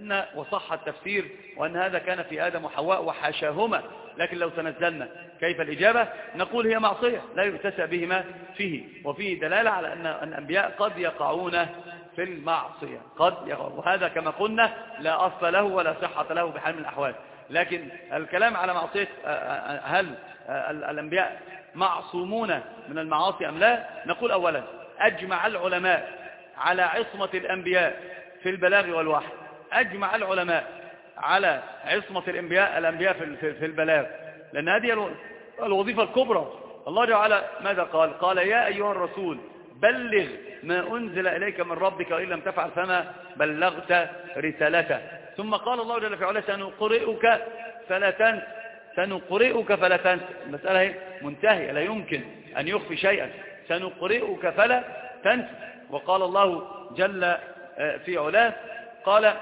أن وصح التفسير وأن هذا كان في آدم وحواء وحاشاهما لكن لو تنزلنا كيف الإجابة؟ نقول هي معصية لا يؤتسى بهما فيه. وفيه دلالة على أن الأنبياء قد يقعون في المعصية قد يقعون. وهذا كما قلنا لا أصل له ولا صحة له بحال من الأحوال. لكن الكلام على معصية هل الأنبياء معصومون من المعاصي أم لا؟ نقول أولا أجمع العلماء على عصمة الأنبياء في البلاغ والوحي. أجمع العلماء على عصمة الأنبياء الأنبياء في البلاغ. لأن هذه الوظيفة الكبرى. الله جعل ماذا قال؟ قال يا أيها الرسول بلغ ما أنزل إليك من ربك وإن لم تفعل فما بلغت رسالته. ثم قال الله جل في علاه سنقرئك فلا تنس سنقرئك فلا تنس المسألة هي منتهية لا يمكن أن يخفي شيئا. سنقرئك فلا تنس وقال الله جل آه، في علاه قال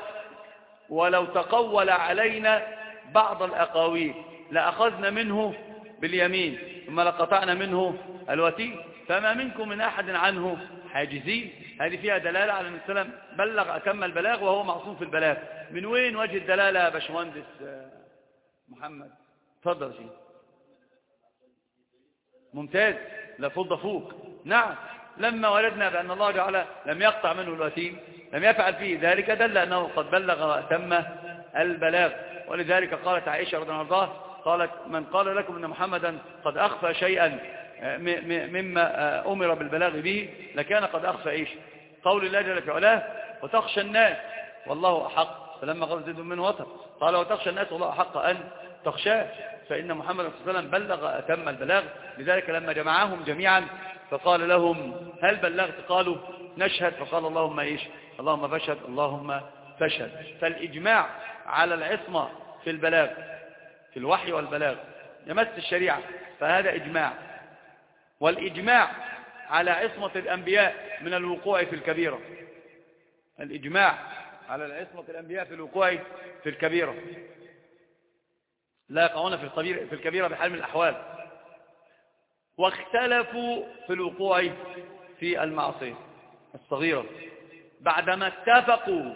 ولو تقول علينا بعض الأقاويل لأخذنا منه باليمين ثم لقطعنا منه الوتين فما منكم من أحد عنه حاجزين؟ هذه فيها دلالة على أن السلام بلغ أتم البلاغ وهو معصوم في البلاغ. من وين وجه الدلالة يا باشمهندس محمد؟ تفضل شيء ممتاز. لا فض فوق. نعم. لما وردنا بأن الله جعل لم يقطع منه الوتين. لم يفعل فيه ذلك دل أنه قد بلغ وأتم البلاغ. ولذلك قالت عائشة رضي الله عنها قالت من قال لكم أن محمدا قد أخفى شيئا مما أمر بالبلاغ به لكان قد أخفى إيش؟ قول الله جل في علاه وتخشى الناس والله أحق. فلما قال زيد من وطر قال وتخشى الناس والله أحق أن تخشاه. فإن محمد صلى الله عليه وسلم بلغ أتم البلاغ. لذلك لما جمعهم جميعا فقال لهم هل بلغت؟ قالوا نشهد. فقال اللهم إيش؟ اللهم فاشهد اللهم فاشهد فالإجماع على العصمة في البلاغ في الوحي والبلاغ يمس الشريعة فهذا إجماع. والإجماع على عصمة الأنبياء من الوقوع في الكبيرة. الإجماع على العصمة الأنبياء في الوقوع في الكبيرة. لا يقعون في الكبيرة بحال من الأحوال. واختلفوا في الوقوع في المعصية الصغيرة. بعدما اتفقوا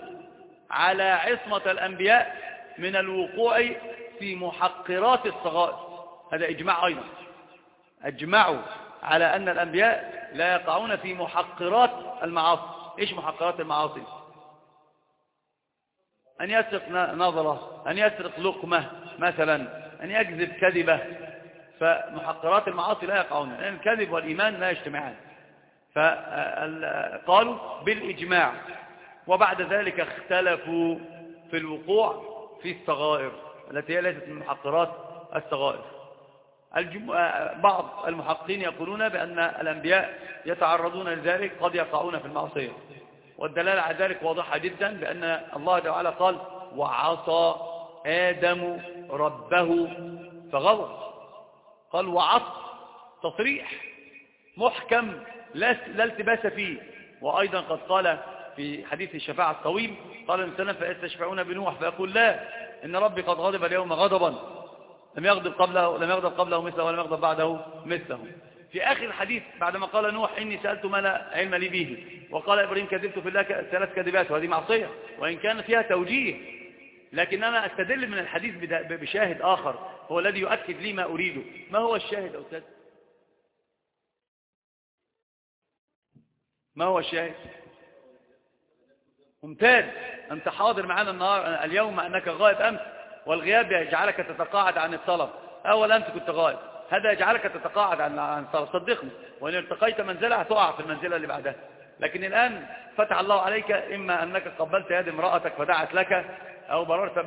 على عصمة الأنبياء من الوقوع في محقرات الصغائر. هذا إجماع أيضا. أجمعوا على أن الأنبياء لا يقعون في محقرات المعاصي. إيش محقرات المعاصي؟ أن يسرق نظرة أن يسرق لقمة مثلا أن يكذب كذبة. فمحقرات المعاصي لا يقعون لأن الكذب والإيمان لا يجتمعان. فقالوا بالإجماع. وبعد ذلك اختلفوا في الوقوع في الصغائر التي هي ليست من محقرات الصغائر. بعض المحققين يقولون بأن الأنبياء يتعرضون لذلك قد يقعون في المعصية. والدلالة على ذلك واضحة جدا بأن الله تعالى قال وعصى آدم ربه فغوى قال وعصى تصريح محكم لا التباس فيه. وأيضا قد قال في حديث الشفاعة الطويل قال الإنسان فيستشفعون بنوح فيقول لا إن ربي قد غضب اليوم غضبا. لم يغضب قبله لم يغضب قبله مثله ولم يغضب بعده مثله. في آخر الحديث بعدما قال نوح إني سألت ما لا علم لي به. وقال إبراهيم كذبت في الله ثلاث كذبات وهذه معصية وإن كان فيها توجيه. لكن أنا أستدل من الحديث بشاهد آخر هو الذي يؤكد لي ما أريده. ما هو الشاهد أستاذ؟ ما هو الشاهد ممتاز. أنت حاضر معنا النهار اليوم أنك غائب أمس والغياب يجعلك تتقاعد عن الطلب. أول أمس كنت غائب. هذا يجعلك تتقاعد عن الطلب صدقني. وإن التقيت منزلة هتقع في المنزلة اللي بعدها. لكن الآن فتح الله عليك إما أنك قبلت يد امرأتك فدعت لك أو بررت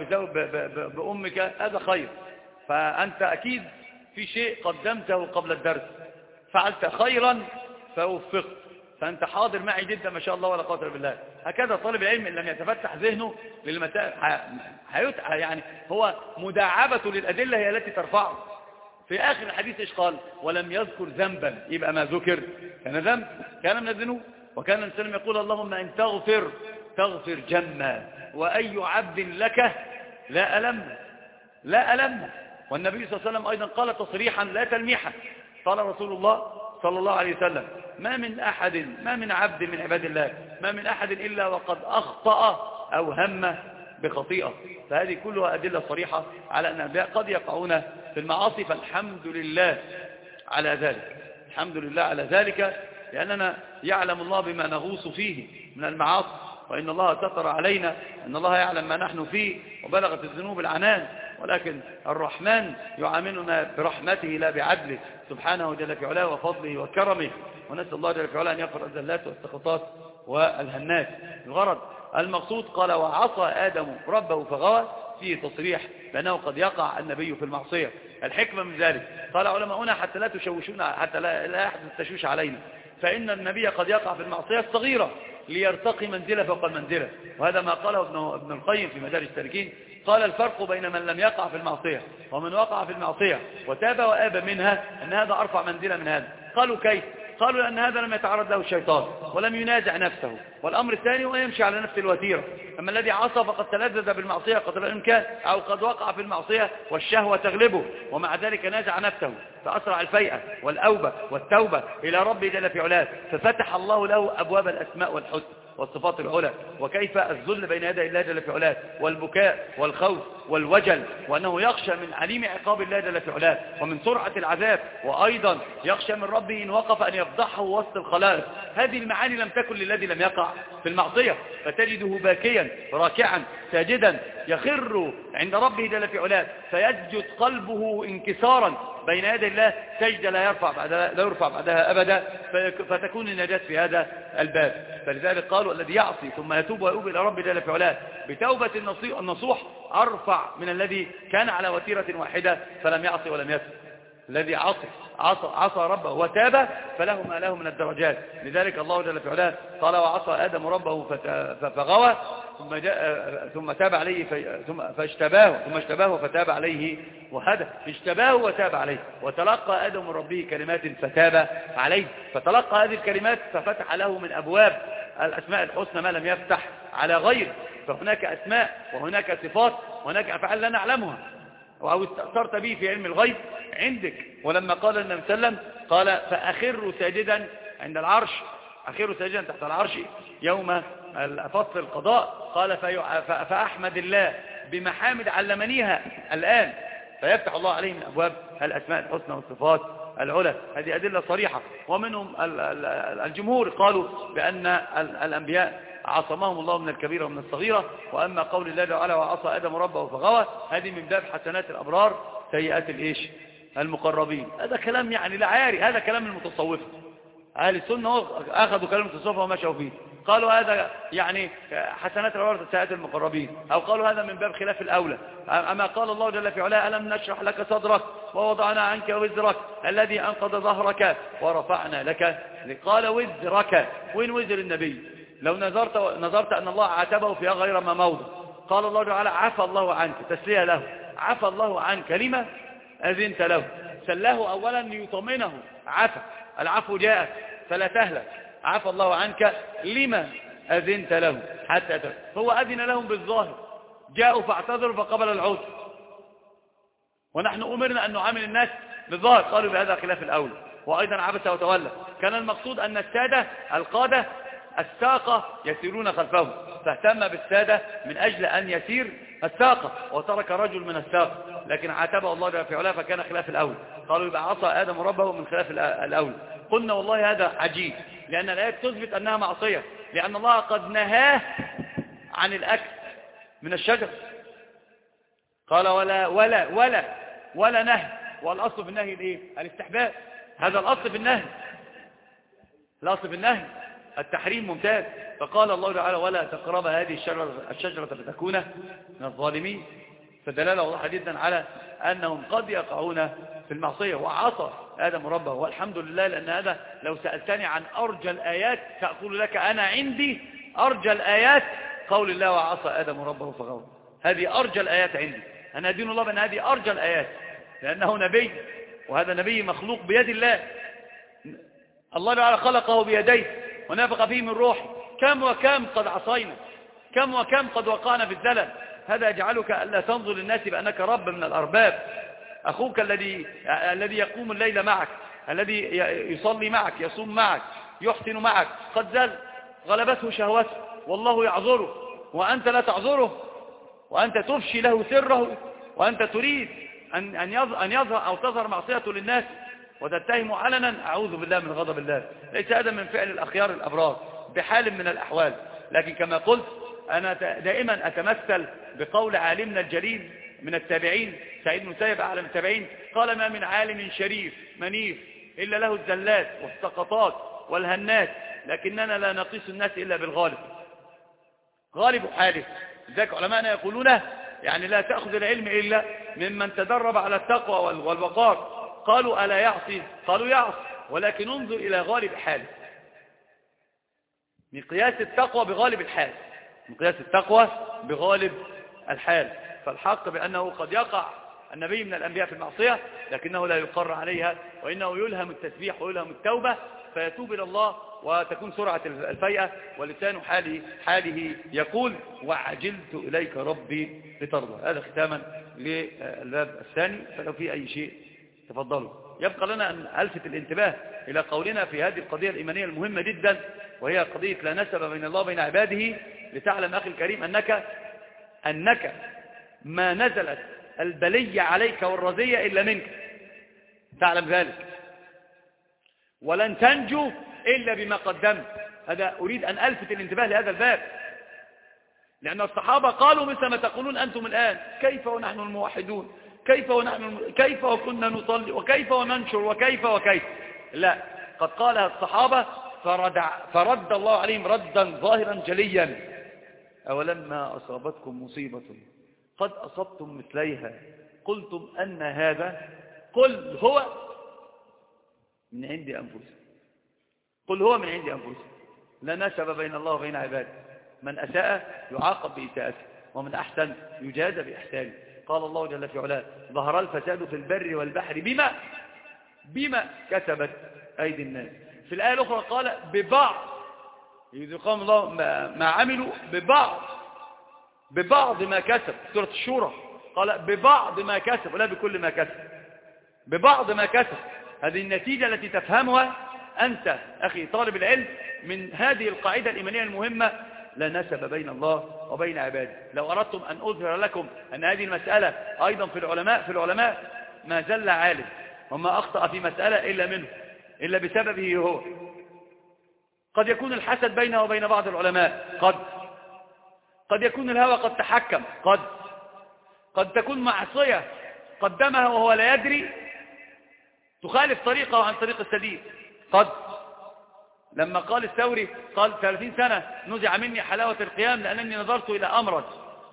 بأمك هذا خير. فأنت أكيد في شيء قدمته قبل الدرس. فعلت خيرا فوفقت. فأنت حاضر معي جدا ما شاء الله ولا قوة بالله. هكذا طالب العلم إن لم يتفتح ذهنه للمسائل هيتعى يعني هو مداعبة للأدلة هي التي ترفعه. في آخر الحديث إيش قال؟ ولم يذكر ذنبا. يبقى ما ذكر. كان ذنب كان من الذنوب. وكان الإنسان يقول اللهم إن تغفر تغفر جما. وأي عبد لك لا ألم لا ألم. والنبي صلى الله عليه وسلم أيضا قال تصريحا لا تلميحا. قال رسول الله صلى الله عليه وسلم. ما من أحد ما من عبد من عباد الله. ما من أحد إلا وقد أخطأ أو هم بخطيئة. فهذه كلها أدلة صريحة على أن الأنبياء قد يقعون في المعاصي. فالحمد لله على ذلك. الحمد لله على ذلك لأننا يعلم الله بما نغوص فيه من المعاصي. وإن الله ستر علينا أن الله يعلم ما نحن فيه. وبلغت الذنوب العنان. ولكن الرحمن يعاملنا برحمته لا بعدله. سبحانه جل في علاه وفضله وكرمه. ونسأل الله جل في علاه أن يغفر الزلات والسخطات والهنات الغرض المقصود قال وعصى آدم ربه فغوى فيه تصريح بأنه قد يقع النبي في المعصية. الحكمة من ذلك. قال علماؤنا حتى لا تشوشون حتى لا يحدث التشويش علينا. فإن النبي قد يقع في المعصية الصغيرة. ليرتقي منزلة فوق المنزلة وهذا ما قاله ابن القيم في مدارج السالكين قال الفرق بين من لم يقع في المعصية ومن وقع في المعصية وتاب وآب منها أن هذا أرفع منزلة من هذا. قالوا كيف؟ قالوا لأن هذا لم يتعرض له الشيطان ولم ينازع نفسه والأمر الثاني هو يمشي على نفس الوتيرة أما الذي عصى فقد تلذذ بالمعصية قدر الإمكان أو قد وقع في المعصية والشهوة تغلبه ومع ذلك نازع نفسه فأسرع الفيئة والأوبة والتوبة إلى ربه جل في علاه ففتح الله له أبواب الأسماء والحسن والصفات العلى وكيف الذل بين يدي الله جل في علاه والبكاء والخوف والوجل وأنه يخشى من عليم عقاب الله جل في علاه ومن سرعة العذاب وأيضا يخشى من ربه إن وقف أن يفضحه وسط الخلائق. هذه المعاني لم تكن للذي لم يقع في المعصية فتجده باكيا راكعا ساجدا يخر عند ربه جل في علاه فيسجد قلبه انكسارا بين يدي الله سجد لا يرفع بعدها, لا يرفع بعدها أبدا فتكون النجاة في هذا الباب. فلذلك قالوا الذي يعصي ثم يتوب ويؤوب إلى رب جل في علاه بتوبة النصوح أرفع من الذي كان على وتيرة واحدة فلم يعصي ولم يتوب. الذي عصى عصى, عصى ربه وتاب فله ما له من الدرجات. لذلك الله جل في علاه قال وعصى آدم ربه فغوى ثم, جاء ثم تاب عليه ثم فاشتباه ثم اشتباه فتاب عليه وهدى. اشتباه وتاب عليه. وتلقى آدم من ربه كلمات فتاب عليه. فتلقى هذه الكلمات ففتح له من أبواب الأسماء الحسنى ما لم يفتح على غيره. فهناك أسماء وهناك صفات وهناك أفعال لا نعلمها. أو استأثرت به في علم الغيب عندك. ولما قال النبي صلى الله عليه وسلم قال فأخروا ساجدا عند العرش. أخروا ساجدا تحت العرش يوم فصل القضاء قال فأحمد الله بمحامد علمنيها الآن. فيفتح الله عليه من أبواب الأسماء الحسنى والصفات العلى هذه أدلة صريحة. ومنهم الجمهور قالوا بأن الأنبياء عصمهم الله من الكبيرة ومن الصغيرة. وأما قول الله تعالى وعصى آدم ربه فغوى هذه من باب حسنات الأبرار سيئات الإيش؟ المقربين. هذا كلام يعني لا عاري هذا كلام المتصوفة أهل السنة أخذوا كلام المتصوفة ومشوا فيه. قالوا هذا يعني حسنات الأبرار سيئات المقربين أو قالوا هذا من باب خلاف الأولى. أما قال الله جل في علاه ألم نشرح لك صدرك ووضعنا عنك وزرك الذي أنقض ظهرك ورفعنا لك؟ قال وزرك. وين وزر النبي؟ لو نظرت, نظرت أن الله عاتبه في غير ما موضع. قال الله تعالى عفى الله عنك تسلية له. عفى الله عنك. لما؟ أذنت له. سلاه أولا ليطمنه عفى. العفو جاء فلا تهلك. عفى الله عنك لما أذنت له؟ حتى تهلك هو أذن لهم بالظاهر. جاءوا فاعتذروا فقبل العذر ونحن أمرنا أن نعامل الناس بالظاهر. قالوا بهذا خلاف الأول. وأيضا عبس وتولى. كان المقصود أن السادة القادة الساقة يسيرون خلفه فاهتم بالسادة من أجل أن يسير الساقة. وترك رجل من الساقة. لكن عاتبه الله جل في علاه فكان خلاف الأول. قالوا يبقى عصى آدم ربه من خلاف الأول. قلنا والله هذا عجيب. لأن الآيات تثبت أنها معصية لأن الله قد نهاه عن الأكل من الشجر. قال ولا ولا ولا ولا نهي. والأصل في النهي الإيه؟ الاستحباب. هذا الأصل في النهي. الأصل في النهي. التحريم ممتاز. فقال الله تعالى ولا تقرب هذه الشجرة, الشجرة فتكون من الظالمين. فدلالة واضحة جدا على أنهم قد يقعون في المعصية وعصى آدم ربه والحمد لله لأن هذا لو سألتني عن أرجى الآيات سأقول لك أنا عندي أرجى الآيات قول الله وعصى آدم ربه فغوى هذه أرجى الآيات عندي. أنا أدين الله بأن هذه أرجى الآيات. لأنه نبي وهذا نبي مخلوق بيد الله. الله تعالى خلقه بيديه ونفق فيه من روح كم وكم قد عصينا. كم وكم قد وقعنا في الزلل. هذا يجعلك ألا تنظر للناس بأنك رب من الأرباب. أخوك الذي الذي يقوم الليل معك الذي يصلي معك يصوم معك يحسن معك قد زل غلبته شهوته والله يعذره وأنت لا تعذره وأنت تفشي له سره وأنت تريد أن, أن يظهر أو تظهر معصيته للناس وتتهم علنا أعوذ بالله من غضب الله. ليس هذا من فعل الأخيار الأبرار بحال من الأحوال. لكن كما قلت أنا دائما أتمثل بقول عالمنا الجليل من التابعين سعيد مسيب أعلم التابعين قال ما من عالم شريف منيف إلا له الزلات والسقطات والهنات لكننا لا نقيس الناس إلا بالغالب. غالب حاله ذلك علماءنا يقولون يعني لا تأخذ العلم إلا ممن تدرب على التقوى والوقار. قالوا ألا يعصي؟ قالوا يعصي ولكن انظر إلى غالب حاله مقياس التقوى بغالب الحال مقياس التقوى بغالب الحال فالحق بأنه قد يقع النبي من الأنبياء في المعصية لكنه لا يقر عليها وإنه يلهم التسبيح ويلهم التوبة فيتوب إلى الله وتكون سرعة الفيئة ولسان حاله, حاله يقول وعجلت إليك ربي لترضى. هذا ختاما للباب الثاني فلو في أي شيء تفضلوا. يبقى لنا أن ألفت الانتباه إلى قولنا في هذه القضية الإيمانية المهمة جدا وهي قضية لا نسب بين الله وبين عباده لتعلم أخي الكريم أنك أنك ما نزلت البلية عليك والرزية إلا منك. تعلم ذلك. ولن تنجو إلا بما قدمت. هذا أريد أن ألفت الانتباه لهذا الباب. لأن الصحابة قالوا مثل ما تقولون أنتم الآن. كيف ونحن الموحدون؟ كيف ونحن كيف وكنا نصلي؟ وكيف وننشر؟ وكيف وكيف؟ لا. قد قالها الصحابة فرد, فرد الله عليهم ردا ظاهرا جليا. أولما أصابتكم مصيبة؟ قد أصبتم مثليها. قلتم أن هذا قل هو من عند أنفسهم قل هو من عند أنفسهم لا نسب بين الله وبين عباده. من أساء يعاقب بإساءته ومن أحسن يجاز بإحسانه. قال الله جل في علاه ظهر الفساد في البر والبحر بما بما كسبت أيدي الناس. في الآية الأخرى قال ببعض يذيقهم الله ما عملوا ببعض ببعض ما كسب. سورة الشورى. قال ببعض ما كسب ولا بكل ما كسب. ببعض ما كسب. هذه النتيجة التي تفهمها أنت أخي طالب العلم. من هذه القاعدة الإيمانية المهمة لا نسب بين الله وبين عباده. لو أردتم أن أظهر لكم أن هذه المسألة أيضا في العلماء في العلماء ما زل عالم وما أخطأ في مسألة إلا منه إلا بسببه هو. قد يكون الحسد بينه وبين بعض العلماء قد قد يكون الهوى قد تحكم قد قد تكون معصية قدمها وهو لا يدري تخالف طريقه عن طريق السديد. قد. لما قال الثوري قال 30 سنة نزع مني حلاوة القيام لأنني نظرت إلى أمرج.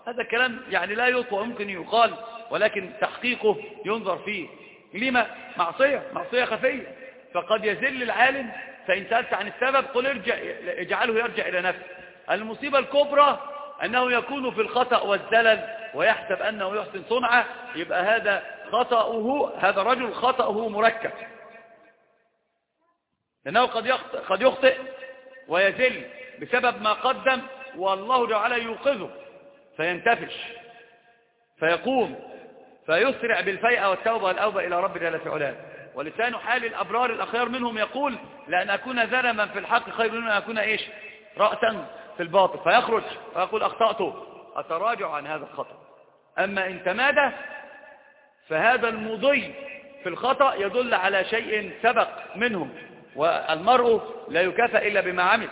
هذا الكلام يعني لا يطوى ممكن يقال ولكن تحقيقه ينظر فيه. لما؟ معصية معصية خفية. فقد يزل العالم فإن سألت عن السبب قل ارجع اجعله يرجع إلى نفسه. المصيبة الكبرى أنه يكون في الخطأ والزلل ويحسب أنه يحسن صنعة يبقى هذا خطأه هذا رجل خطأه مركب. لأنه قد يخطئ, قد يخطئ ويزل بسبب ما قدم والله جعل يوقظه فينتفش فيقوم فيسرع بالفيئة والتوبة والأوبة إلى رب جل في علاه. ولسان حال الأبرار الأخيار منهم يقول لأن أكون ذرما في الحق خير من أن أكون إيش؟ رأسا في الباطل فيخرج ويقول أخطأت أتراجع عن هذا الخطأ. أما إن تمادى فهذا المضي في الخطأ يدل على شيء سبق منهم والمرء لا يكافئ إلا بما عمل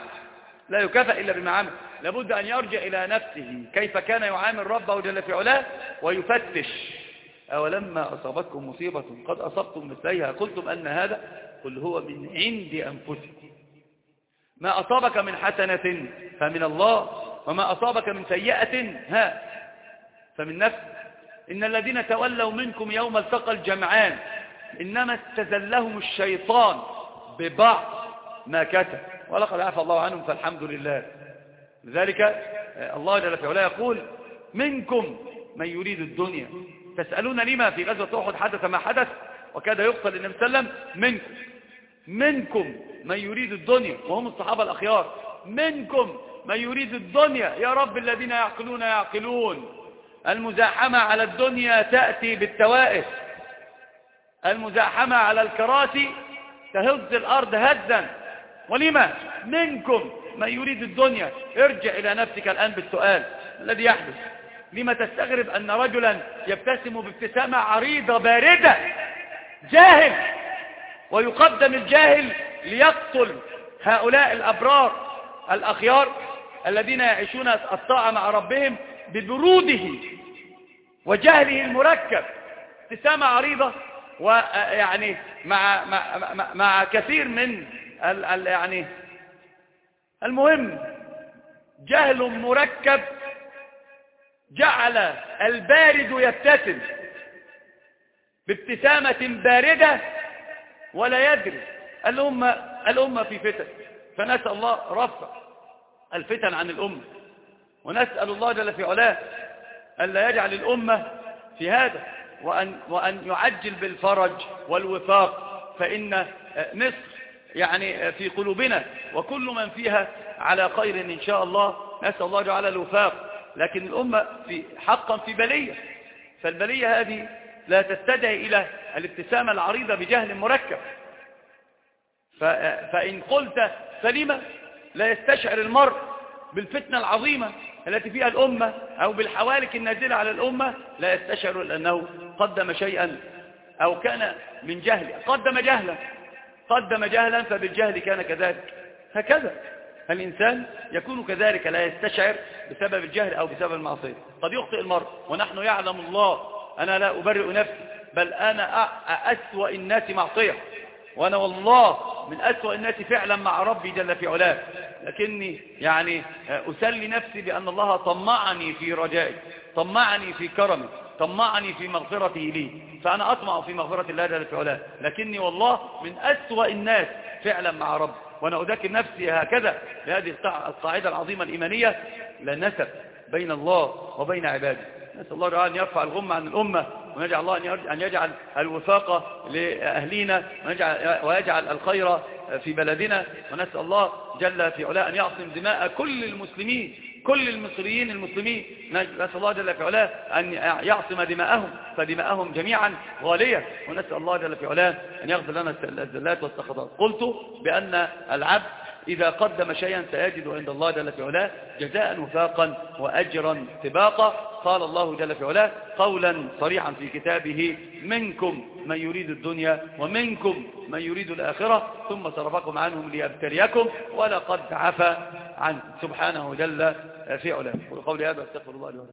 لا يكافئ إلا بما عمل. لابد أن يرجع إلى نفسه كيف كان يعامل ربه جل في علاه ويفتش. أولما أصابتكم مصيبة قد أصبتم مثليها قلتم أن هذا قل هو من عند أنفسكم. ما أصابك من حسنة فمن الله وما أصابك من سيئة ها. فمن نفس إن الذين تولوا منكم يوم التقى الجمعان إنما استزلهم الشيطان ببعض ما كتب. ولقد عفى الله عنهم فالحمد لله. لذلك الله جل في علاه يقول منكم من يريد الدنيا. تسألون لما في غزوة أحد حدث ما حدث وكاد يقتل النبي صلى الله عليه وسلم منكم. منكم من يريد الدنيا وهم الصحابة الأخيار. منكم من يريد الدنيا يا رب الذين يعقلون يعقلون. المزاحمة على الدنيا تأتي بالتوائف. المزاحمة على الكراسي تهز الأرض هزا. ولما؟ منكم من يريد الدنيا. ارجع إلى نفسك الآن بالسؤال الذي يحدث. لما تستغرب أن رجلا يبتسم بابتسامة عريضة باردة؟ جاهل! ويقدم الجاهل ليقتل هؤلاء الأبرار الأخيار الذين يعيشون الطاعة مع ربهم ببروده وجهله المركب ابتسامة عريضة ويعني مع, مع, مع, مع كثير من ال ال يعني المهم جهل مركب جعل البارد يبتسم بابتسامة باردة ولا يدري. الأمة, الأمة في فتن. فنسأل الله رفع الفتن عن الأمة. ونسأل الله جل في علاه ألا يجعل الأمة في هذا. وأن, وأن يعجل بالفرج والوفاق. فإن مصر يعني في قلوبنا وكل من فيها على خير إن شاء الله. نسأل الله جعل الوفاق. لكن الأمة في حقا في بلية. فالبلية هذه لا تستدعي إلى الابتسامة العريضة بجهل مركب. فإن قلت سليمة لا يستشعر المرء بالفتنة العظيمة التي فيها الأمة أو بالحوالك النازلة على الأمة لا يستشعر لأنه قدم شيئا أو كان من جهل قدم جهلا. قدم جهلا فبالجهل كان كذلك. هكذا الإنسان يكون كذلك لا يستشعر بسبب الجهل أو بسبب المعصية. قد يخطئ المرء ونحن يعلم الله أنا لا أبرئ نفسي بل أنا أسوأ الناس معصية. وأنا والله من أسوأ الناس فعلا مع ربي جل في علاه. لكني يعني أسلي نفسي بأن الله طمعني في رجائي طمعني في كرمي طمعني في مغفرته لي. فأنا أطمع في مغفرة الله جل في علاه. لكني والله من أسوأ الناس فعلا مع ربي وأنا أذكر نفسي هكذا لهذه القاعدة العظيمة الإيمانية لا نسب بين الله وبين عباده. نسأل الله تعالى أن يرفع الغم عن الأمة ونجعل الله أن يجعل الوفاق لأهلينا ويجعل الخير في بلدنا. ونسأل الله جل في علاء أن يعصم دماء كل المسلمين كل المصريين المسلمين. نسأل الله جل في علاه أن يعصم دماءهم فدماءهم جميعا غالية. ونسأل الله جل في علاه أن يغفر لنا الزلات والسخطات. قلت بأن العبد إذا قدم شيئا سيجد عند الله جل في علاه جزاء وفاقا وأجرا سباقا. قال الله جل في علاه قولا صريحا في كتابه منكم من يريد الدنيا ومنكم من يريد الآخرة ثم صرفكم عنهم ليبتليكم ولقد عفى عنكم سبحانه جل في علاه. وقول هذا استغفر الله